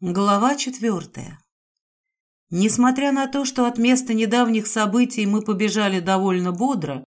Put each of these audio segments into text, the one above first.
Глава четвертая. Несмотря на то, что от места недавних событий мы побежали довольно бодро,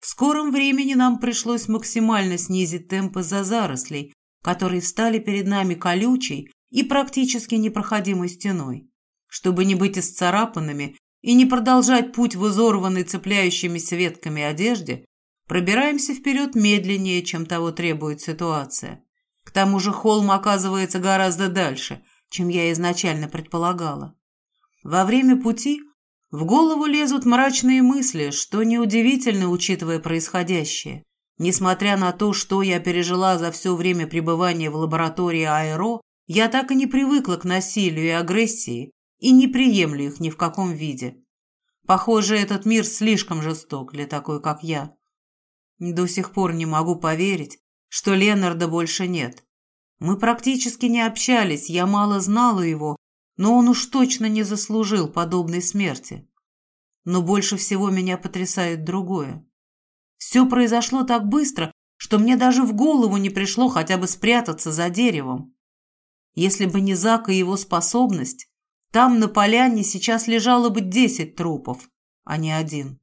в скором времени нам пришлось максимально снизить темпы за зарослей, которые встали перед нами колючей и практически непроходимой стеной. Чтобы не быть исцарапанными и не продолжать путь в изорванной цепляющимися ветками одежде, пробираемся вперед медленнее, чем того требует ситуация. К тому же холм оказывается гораздо дальше – чем я изначально предполагала. Во время пути в голову лезут мрачные мысли, что неудивительно, учитывая происходящее. Несмотря на то, что я пережила за все время пребывания в лаборатории Аэро, я так и не привыкла к насилию и агрессии и не приемлю их ни в каком виде. Похоже, этот мир слишком жесток для такой, как я. До сих пор не могу поверить, что Ленарда больше нет. Мы практически не общались, я мало знала его, но он уж точно не заслужил подобной смерти. Но больше всего меня потрясает другое. Все произошло так быстро, что мне даже в голову не пришло хотя бы спрятаться за деревом. Если бы не Зак и его способность, там на поляне сейчас лежало бы десять трупов, а не один.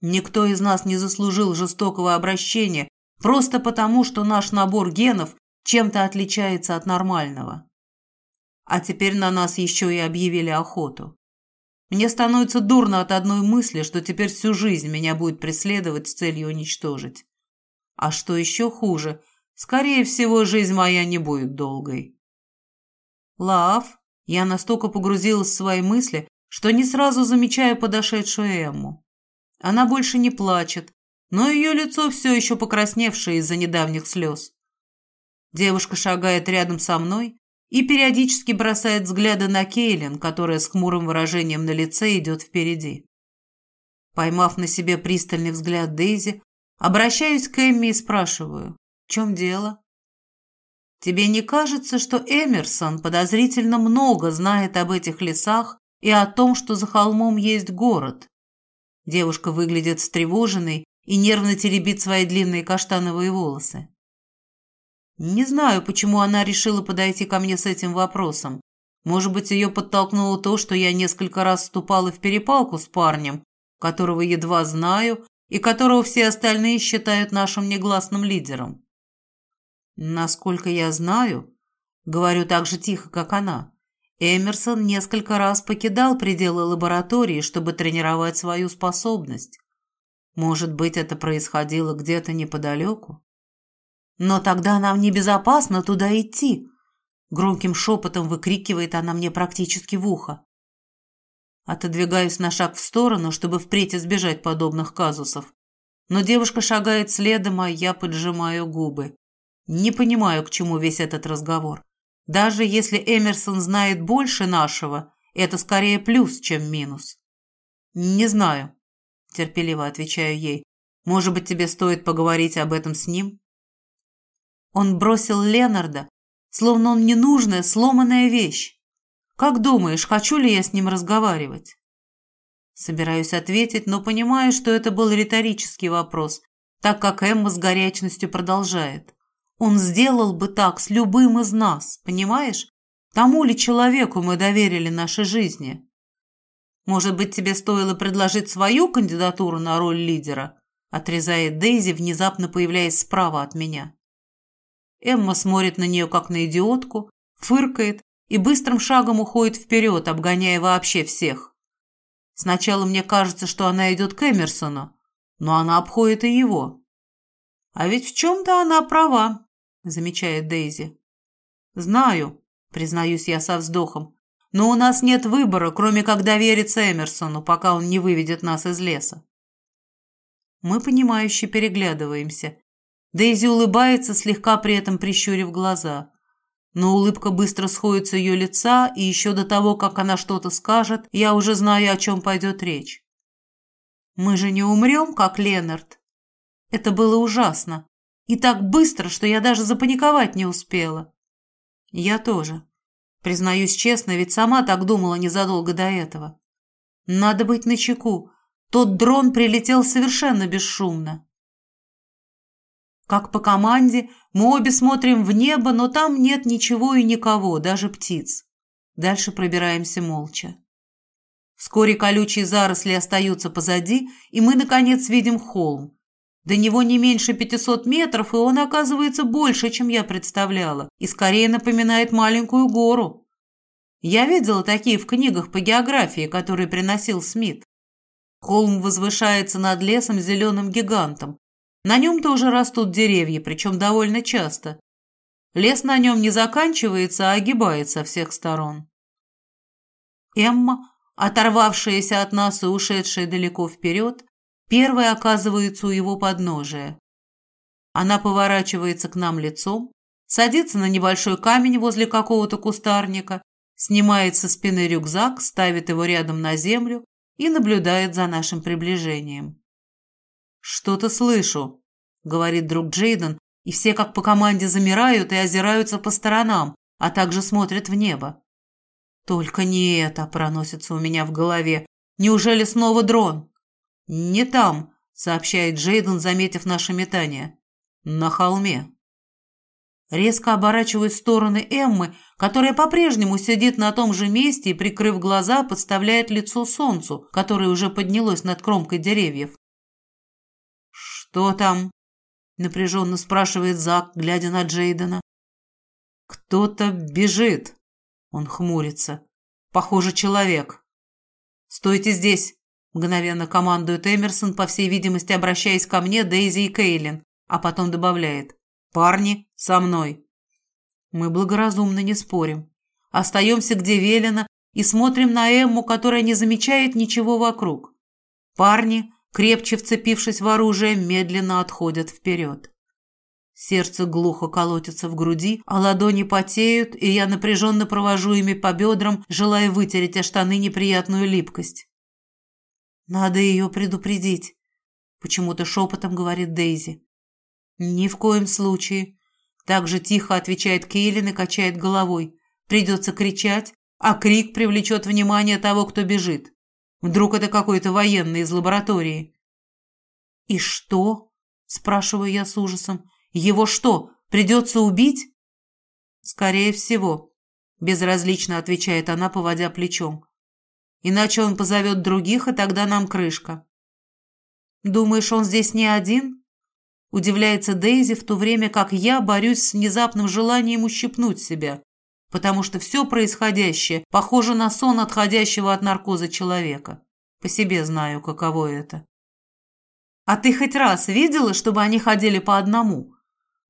Никто из нас не заслужил жестокого обращения просто потому, что наш набор генов чем-то отличается от нормального. А теперь на нас еще и объявили охоту. Мне становится дурно от одной мысли, что теперь всю жизнь меня будет преследовать с целью уничтожить. А что еще хуже, скорее всего, жизнь моя не будет долгой. Лав, я настолько погрузилась в свои мысли, что не сразу замечаю подошедшую Эмму. Она больше не плачет, но ее лицо все еще покрасневшее из-за недавних слез. Девушка шагает рядом со мной и периодически бросает взгляды на Кейлин, которая с хмурым выражением на лице идет впереди. Поймав на себе пристальный взгляд Дейзи, обращаюсь к Эмми и спрашиваю, в чем дело? Тебе не кажется, что Эмерсон подозрительно много знает об этих лесах и о том, что за холмом есть город? Девушка выглядит встревоженной и нервно теребит свои длинные каштановые волосы. Не знаю, почему она решила подойти ко мне с этим вопросом. Может быть, ее подтолкнуло то, что я несколько раз вступала в перепалку с парнем, которого едва знаю и которого все остальные считают нашим негласным лидером. Насколько я знаю, говорю так же тихо, как она, Эмерсон несколько раз покидал пределы лаборатории, чтобы тренировать свою способность. Может быть, это происходило где-то неподалеку? «Но тогда нам небезопасно туда идти», — громким шепотом выкрикивает она мне практически в ухо. Отодвигаюсь на шаг в сторону, чтобы впредь избежать подобных казусов. Но девушка шагает следом, а я поджимаю губы. Не понимаю, к чему весь этот разговор. Даже если Эмерсон знает больше нашего, это скорее плюс, чем минус. «Не знаю», – терпеливо отвечаю ей. «Может быть, тебе стоит поговорить об этом с ним?» Он бросил Ленарда, словно он ненужная, сломанная вещь. Как думаешь, хочу ли я с ним разговаривать? Собираюсь ответить, но понимаю, что это был риторический вопрос, так как Эмма с горячностью продолжает. Он сделал бы так с любым из нас, понимаешь? Тому ли человеку мы доверили наши жизни? Может быть, тебе стоило предложить свою кандидатуру на роль лидера? Отрезает Дейзи, внезапно появляясь справа от меня. Эмма смотрит на нее, как на идиотку, фыркает и быстрым шагом уходит вперед, обгоняя вообще всех. Сначала мне кажется, что она идет к Эмерсону, но она обходит и его. А ведь в чем-то она права, замечает Дейзи. Знаю, признаюсь я со вздохом, но у нас нет выбора, кроме как довериться Эмерсону, пока он не выведет нас из леса. Мы, понимающе переглядываемся, Дейзи улыбается, слегка при этом прищурив глаза. Но улыбка быстро сходит с ее лица, и еще до того, как она что-то скажет, я уже знаю, о чем пойдет речь. «Мы же не умрем, как Ленард?» Это было ужасно. И так быстро, что я даже запаниковать не успела. Я тоже. Признаюсь честно, ведь сама так думала незадолго до этого. Надо быть начеку. Тот дрон прилетел совершенно бесшумно. Как по команде, мы обе смотрим в небо, но там нет ничего и никого, даже птиц. Дальше пробираемся молча. Вскоре колючие заросли остаются позади, и мы, наконец, видим холм. До него не меньше 500 метров, и он оказывается больше, чем я представляла, и скорее напоминает маленькую гору. Я видела такие в книгах по географии, которые приносил Смит. Холм возвышается над лесом зеленым гигантом. На нем тоже растут деревья, причем довольно часто. Лес на нем не заканчивается, а огибается со всех сторон. Эмма, оторвавшаяся от нас и ушедшая далеко вперед, первая оказывается у его подножия. Она поворачивается к нам лицом, садится на небольшой камень возле какого-то кустарника, снимает со спины рюкзак, ставит его рядом на землю и наблюдает за нашим приближением. «Что-то слышу», — говорит друг Джейден, и все как по команде замирают и озираются по сторонам, а также смотрят в небо. «Только не это!» – проносится у меня в голове. «Неужели снова дрон?» «Не там», – сообщает Джейден, заметив наше метание. «На холме». Резко оборачивает стороны Эммы, которая по-прежнему сидит на том же месте и, прикрыв глаза, подставляет лицо солнцу, которое уже поднялось над кромкой деревьев. «Что там?» – напряженно спрашивает Зак, глядя на Джейдена. «Кто-то бежит», – он хмурится. «Похоже, человек». «Стойте здесь», – мгновенно командует Эмерсон, по всей видимости, обращаясь ко мне, Дейзи и Кейлин, а потом добавляет. «Парни, со мной». Мы благоразумно не спорим. Остаемся где велено и смотрим на Эмму, которая не замечает ничего вокруг. Парни, крепче вцепившись в оружие, медленно отходят вперед. Сердце глухо колотится в груди, а ладони потеют, и я напряженно провожу ими по бедрам, желая вытереть о штаны неприятную липкость. «Надо ее предупредить», — почему-то шепотом говорит Дейзи. «Ни в коем случае». Так же тихо отвечает Кейлин и качает головой. «Придется кричать, а крик привлечет внимание того, кто бежит. Вдруг это какой-то военный из лаборатории. «И что?» – спрашиваю я с ужасом. «Его что, придется убить?» «Скорее всего», – безразлично отвечает она, поводя плечом. «Иначе он позовет других, и тогда нам крышка». «Думаешь, он здесь не один?» Удивляется Дейзи, в то время как я борюсь с внезапным желанием ущипнуть себя потому что все происходящее похоже на сон отходящего от наркоза человека. По себе знаю, каково это. «А ты хоть раз видела, чтобы они ходили по одному?»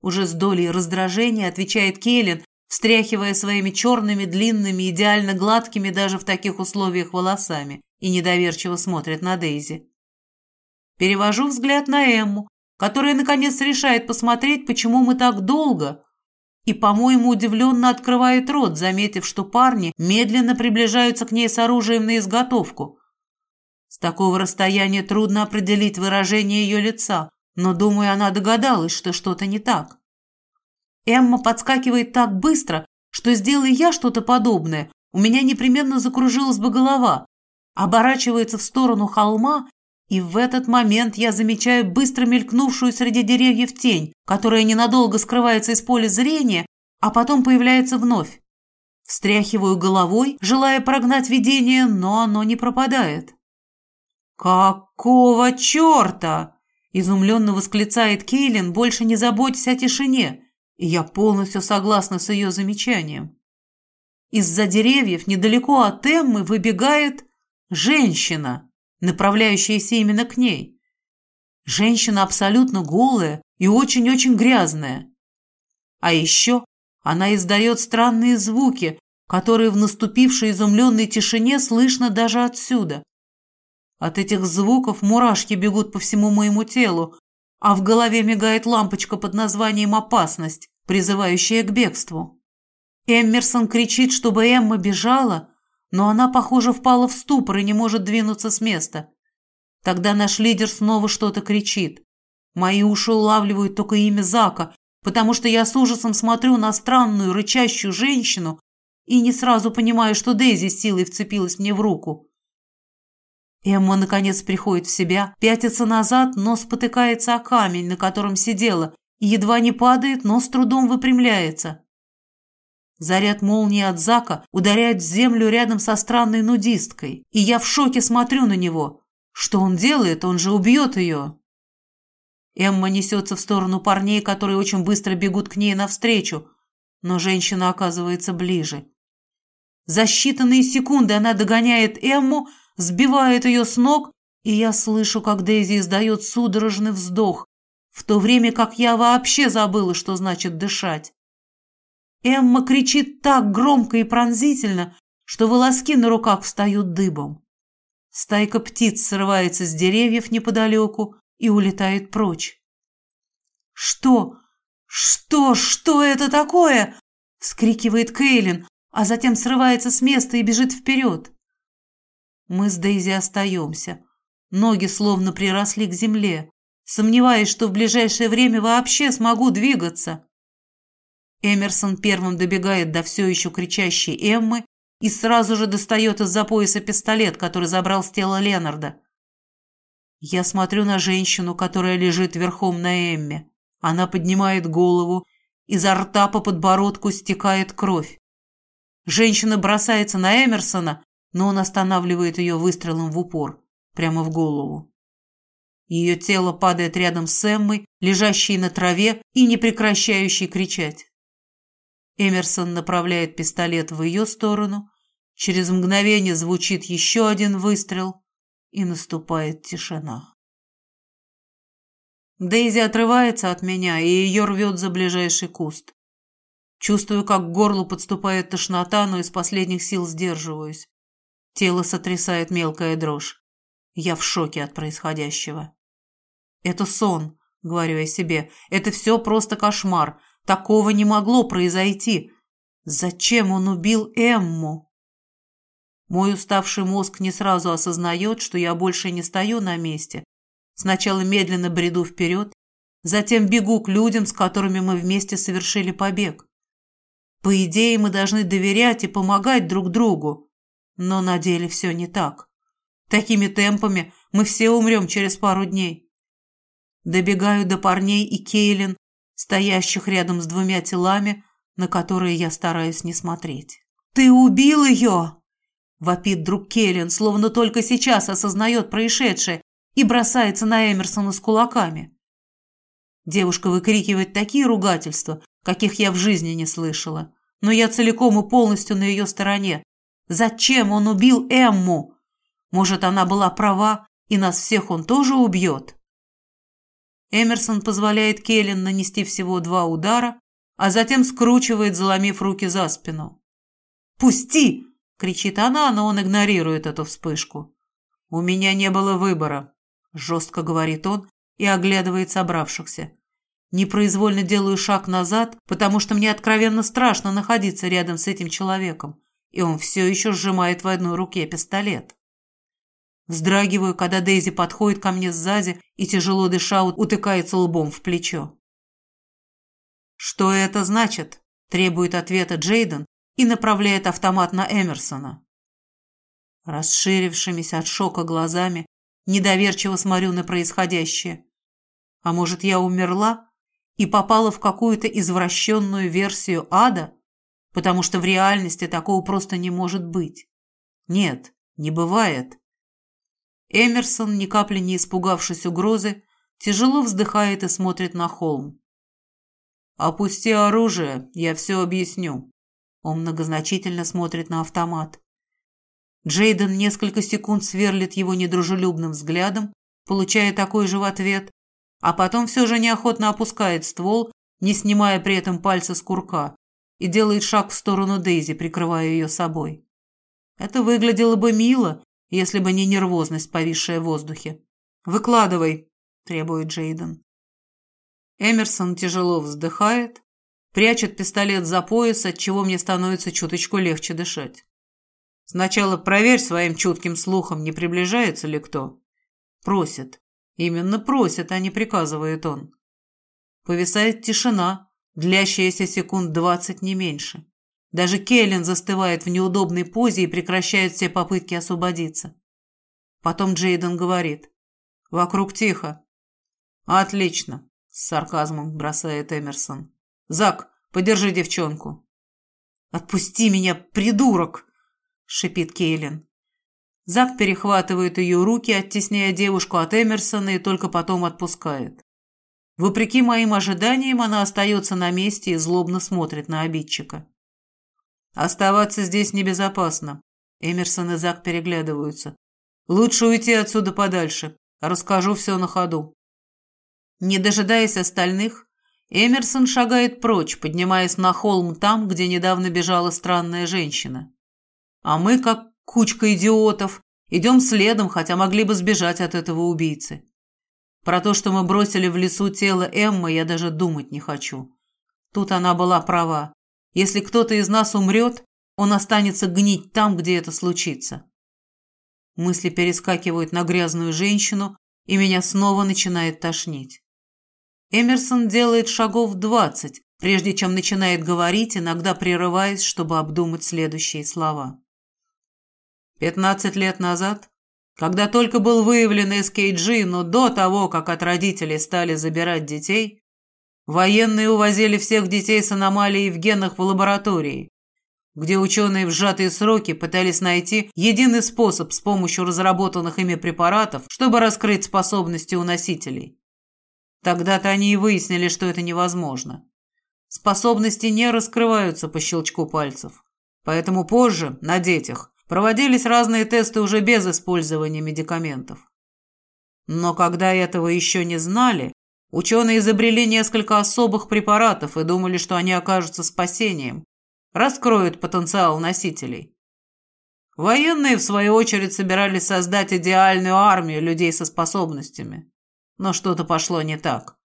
Уже с долей раздражения отвечает Кейлин, встряхивая своими черными, длинными, идеально гладкими даже в таких условиях волосами, и недоверчиво смотрит на Дейзи. Перевожу взгляд на Эмму, которая наконец решает посмотреть, почему мы так долго, и, по-моему, удивленно открывает рот, заметив, что парни медленно приближаются к ней с оружием на изготовку. С такого расстояния трудно определить выражение ее лица, но, думаю, она догадалась, что что-то не так. Эмма подскакивает так быстро, что, сделай я что-то подобное, у меня непременно закружилась бы голова, оборачивается в сторону холма и в этот момент я замечаю быстро мелькнувшую среди деревьев тень, которая ненадолго скрывается из поля зрения, а потом появляется вновь. Встряхиваю головой, желая прогнать видение, но оно не пропадает. «Какого черта?» – изумленно восклицает Кейлин, больше не заботясь о тишине, и я полностью согласна с ее замечанием. Из-за деревьев недалеко от Эммы выбегает женщина направляющаяся именно к ней. Женщина абсолютно голая и очень-очень грязная. А еще она издает странные звуки, которые в наступившей изумленной тишине слышно даже отсюда. От этих звуков мурашки бегут по всему моему телу, а в голове мигает лампочка под названием «Опасность», призывающая к бегству. Эммерсон кричит, чтобы Эмма бежала, но она, похоже, впала в ступор и не может двинуться с места. Тогда наш лидер снова что-то кричит. Мои уши улавливают только имя Зака, потому что я с ужасом смотрю на странную рычащую женщину и не сразу понимаю, что Дейзи силой вцепилась мне в руку. Эмма, наконец, приходит в себя, пятится назад, но спотыкается о камень, на котором сидела, едва не падает, но с трудом выпрямляется. Заряд молнии от Зака ударяет в землю рядом со странной нудисткой, и я в шоке смотрю на него. Что он делает? Он же убьет ее. Эмма несется в сторону парней, которые очень быстро бегут к ней навстречу, но женщина оказывается ближе. За считанные секунды она догоняет Эмму, сбивает ее с ног, и я слышу, как Дейзи издает судорожный вздох, в то время как я вообще забыла, что значит дышать. Эмма кричит так громко и пронзительно, что волоски на руках встают дыбом. Стайка птиц срывается с деревьев неподалеку и улетает прочь. «Что? Что? Что это такое?» — вскрикивает Кейлин, а затем срывается с места и бежит вперед. Мы с Дейзи остаемся. Ноги словно приросли к земле, сомневаясь, что в ближайшее время вообще смогу двигаться. Эмерсон первым добегает до все еще кричащей Эммы и сразу же достает из-за пояса пистолет, который забрал с тела Ленарда. Я смотрю на женщину, которая лежит верхом на Эмме. Она поднимает голову, изо рта по подбородку стекает кровь. Женщина бросается на Эмерсона, но он останавливает ее выстрелом в упор, прямо в голову. Ее тело падает рядом с Эммой, лежащей на траве и не прекращающей кричать. Эмерсон направляет пистолет в ее сторону. Через мгновение звучит еще один выстрел, и наступает тишина. Дейзи отрывается от меня, и ее рвет за ближайший куст. Чувствую, как к горлу подступает тошнота, но из последних сил сдерживаюсь. Тело сотрясает мелкая дрожь. Я в шоке от происходящего. «Это сон», — говорю я себе. «Это все просто кошмар. Такого не могло произойти. Зачем он убил Эмму? Мой уставший мозг не сразу осознает, что я больше не стою на месте. Сначала медленно бреду вперед, затем бегу к людям, с которыми мы вместе совершили побег. По идее, мы должны доверять и помогать друг другу, но на деле все не так. Такими темпами мы все умрем через пару дней. Добегаю до парней и Кейлин, стоящих рядом с двумя телами, на которые я стараюсь не смотреть. «Ты убил ее!» – вопит друг Келлен, словно только сейчас осознает происшедшее и бросается на Эмерсона с кулаками. Девушка выкрикивает такие ругательства, каких я в жизни не слышала, но я целиком и полностью на ее стороне. Зачем он убил Эмму? Может, она была права, и нас всех он тоже убьет? Эмерсон позволяет Келлен нанести всего два удара, а затем скручивает, заломив руки за спину. «Пусти!» – кричит она, но он игнорирует эту вспышку. «У меня не было выбора», – жестко говорит он и оглядывает собравшихся. Непроизвольно делаю шаг назад, потому что мне откровенно страшно находиться рядом с этим человеком, и он все еще сжимает в одной руке пистолет. Вздрагиваю, когда Дейзи подходит ко мне сзади и, тяжело дыша, утыкается лбом в плечо. «Что это значит?» – требует ответа Джейден и направляет автомат на Эмерсона. Расширившимися от шока глазами, недоверчиво смотрю на происходящее. А может, я умерла и попала в какую-то извращенную версию ада, потому что в реальности такого просто не может быть? Нет, не бывает. Эмерсон, ни капли не испугавшись угрозы, тяжело вздыхает и смотрит на холм. «Опусти оружие, я все объясню». Он многозначительно смотрит на автомат. Джейден несколько секунд сверлит его недружелюбным взглядом, получая такой же в ответ, а потом все же неохотно опускает ствол, не снимая при этом пальца с курка, и делает шаг в сторону Дейзи, прикрывая ее собой. Это выглядело бы мило, если бы не нервозность, повисшая в воздухе. «Выкладывай», – требует Джейден. Эмерсон тяжело вздыхает, прячет пистолет за пояс, от чего мне становится чуточку легче дышать. Сначала проверь своим чутким слухом, не приближается ли кто. Просит. Именно просит, а не приказывает он. Повисает тишина, длящаяся секунд двадцать не меньше. Даже Келлен застывает в неудобной позе и прекращает все попытки освободиться. Потом Джейден говорит. «Вокруг тихо». «Отлично», — с сарказмом бросает Эмерсон. «Зак, подержи девчонку». «Отпусти меня, придурок!» – шипит Кейлин. Зак перехватывает ее руки, оттесняя девушку от Эмерсона и только потом отпускает. Вопреки моим ожиданиям, она остается на месте и злобно смотрит на обидчика. «Оставаться здесь небезопасно». Эмерсон и Зак переглядываются. «Лучше уйти отсюда подальше. Расскажу все на ходу». Не дожидаясь остальных, Эмерсон шагает прочь, поднимаясь на холм там, где недавно бежала странная женщина. А мы, как кучка идиотов, идем следом, хотя могли бы сбежать от этого убийцы. Про то, что мы бросили в лесу тело Эммы, я даже думать не хочу. Тут она была права. Если кто-то из нас умрет, он останется гнить там, где это случится. Мысли перескакивают на грязную женщину, и меня снова начинает тошнить. Эмерсон делает шагов двадцать, прежде чем начинает говорить, иногда прерываясь, чтобы обдумать следующие слова. Пятнадцать лет назад, когда только был выявлен SKG, но до того, как от родителей стали забирать детей, военные увозили всех детей с аномалией в генах в лаборатории, где ученые в сжатые сроки пытались найти единый способ с помощью разработанных ими препаратов, чтобы раскрыть способности у носителей. Тогда-то они и выяснили, что это невозможно. Способности не раскрываются по щелчку пальцев. Поэтому позже, на детях, проводились разные тесты уже без использования медикаментов. Но когда этого еще не знали, ученые изобрели несколько особых препаратов и думали, что они окажутся спасением, раскроют потенциал носителей. Военные, в свою очередь, собирались создать идеальную армию людей со способностями. Но что-то пошло не так.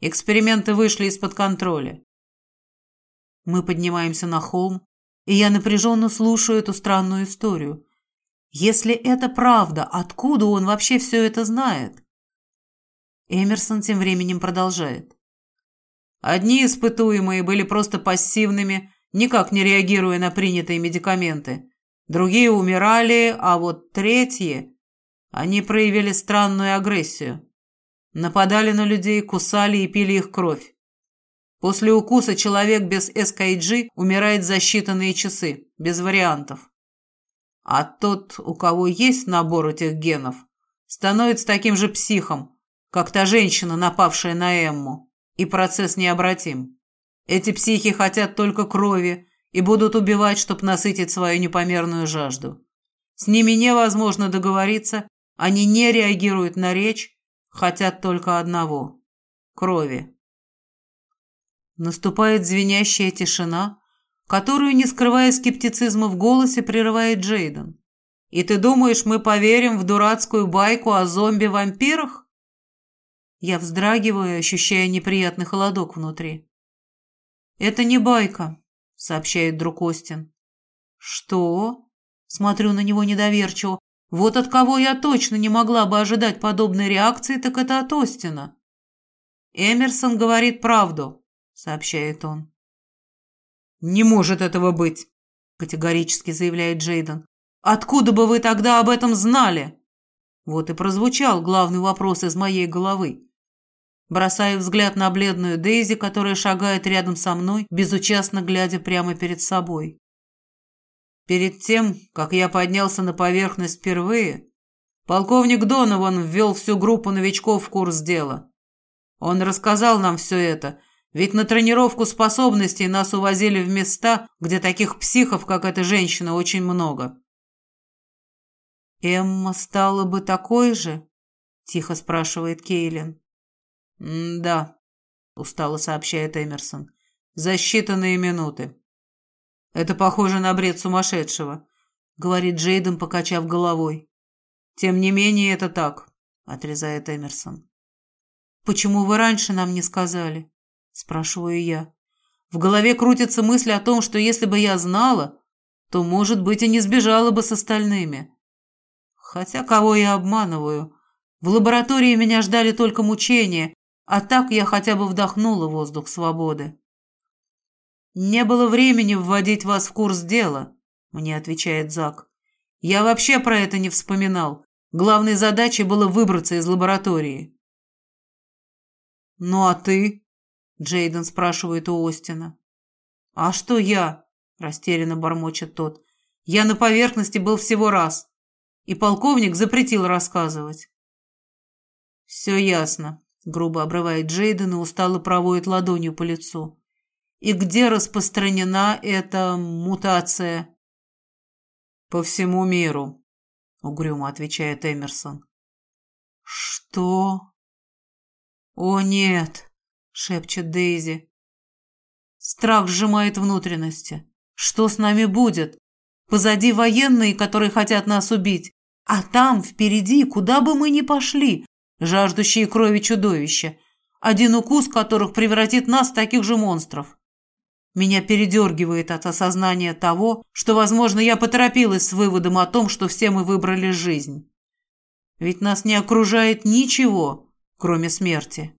Эксперименты вышли из-под контроля. Мы поднимаемся на холм, и я напряженно слушаю эту странную историю. Если это правда, откуда он вообще все это знает? Эмерсон тем временем продолжает. Одни испытуемые были просто пассивными, никак не реагируя на принятые медикаменты. Другие умирали, а вот третьи... Они проявили странную агрессию. Нападали на людей, кусали и пили их кровь. После укуса человек без СКГ умирает за считанные часы, без вариантов. А тот, у кого есть набор этих генов, становится таким же психом, как та женщина, напавшая на Эмму, и процесс необратим. Эти психи хотят только крови и будут убивать, чтобы насытить свою непомерную жажду. С ними невозможно договориться, они не реагируют на речь, хотят только одного – крови. Наступает звенящая тишина, которую, не скрывая скептицизма в голосе, прерывает Джейден. «И ты думаешь, мы поверим в дурацкую байку о зомби-вампирах?» Я вздрагиваю, ощущая неприятный холодок внутри. «Это не байка», — сообщает друг Остин. «Что?» — смотрю на него недоверчиво. Вот от кого я точно не могла бы ожидать подобной реакции, так это от Остина. «Эмерсон говорит правду», — сообщает он. «Не может этого быть», — категорически заявляет Джейден. «Откуда бы вы тогда об этом знали?» Вот и прозвучал главный вопрос из моей головы. Бросаю взгляд на бледную Дейзи, которая шагает рядом со мной, безучастно глядя прямо перед собой. Перед тем, как я поднялся на поверхность впервые, полковник Донован ввел всю группу новичков в курс дела. Он рассказал нам все это, ведь на тренировку способностей нас увозили в места, где таких психов, как эта женщина, очень много. «Эмма стала бы такой же?» – тихо спрашивает Кейлин. «Да», – устало сообщает Эмерсон. «За считанные минуты. «Это похоже на бред сумасшедшего», — говорит Джейден, покачав головой. «Тем не менее, это так», — отрезает Эмерсон. «Почему вы раньше нам не сказали?» — спрашиваю я. В голове крутится мысль о том, что если бы я знала, то, может быть, и не сбежала бы с остальными. Хотя кого я обманываю? В лаборатории меня ждали только мучения, а так я хотя бы вдохнула воздух свободы. «Не было времени вводить вас в курс дела», — мне отвечает Зак. «Я вообще про это не вспоминал. Главной задачей было выбраться из лаборатории». «Ну а ты?» — Джейден спрашивает у Остина. «А что я?» – растерянно бормочет тот. «Я на поверхности был всего раз, и полковник запретил рассказывать». «Все ясно», – грубо обрывает Джейден и устало проводит ладонью по лицу. «И где распространена эта мутация?» «По всему миру», — угрюмо отвечает Эмерсон. «Что?» «О, нет!» — шепчет Дейзи. Страх сжимает внутренности. «Что с нами будет? Позади военные, которые хотят нас убить, а там, впереди, куда бы мы ни пошли, жаждущие крови чудовища, один укус которых превратит нас в таких же монстров. Меня передергивает от осознания того, что, возможно, я поторопилась с выводом о том, что все мы выбрали жизнь. Ведь нас не окружает ничего, кроме смерти.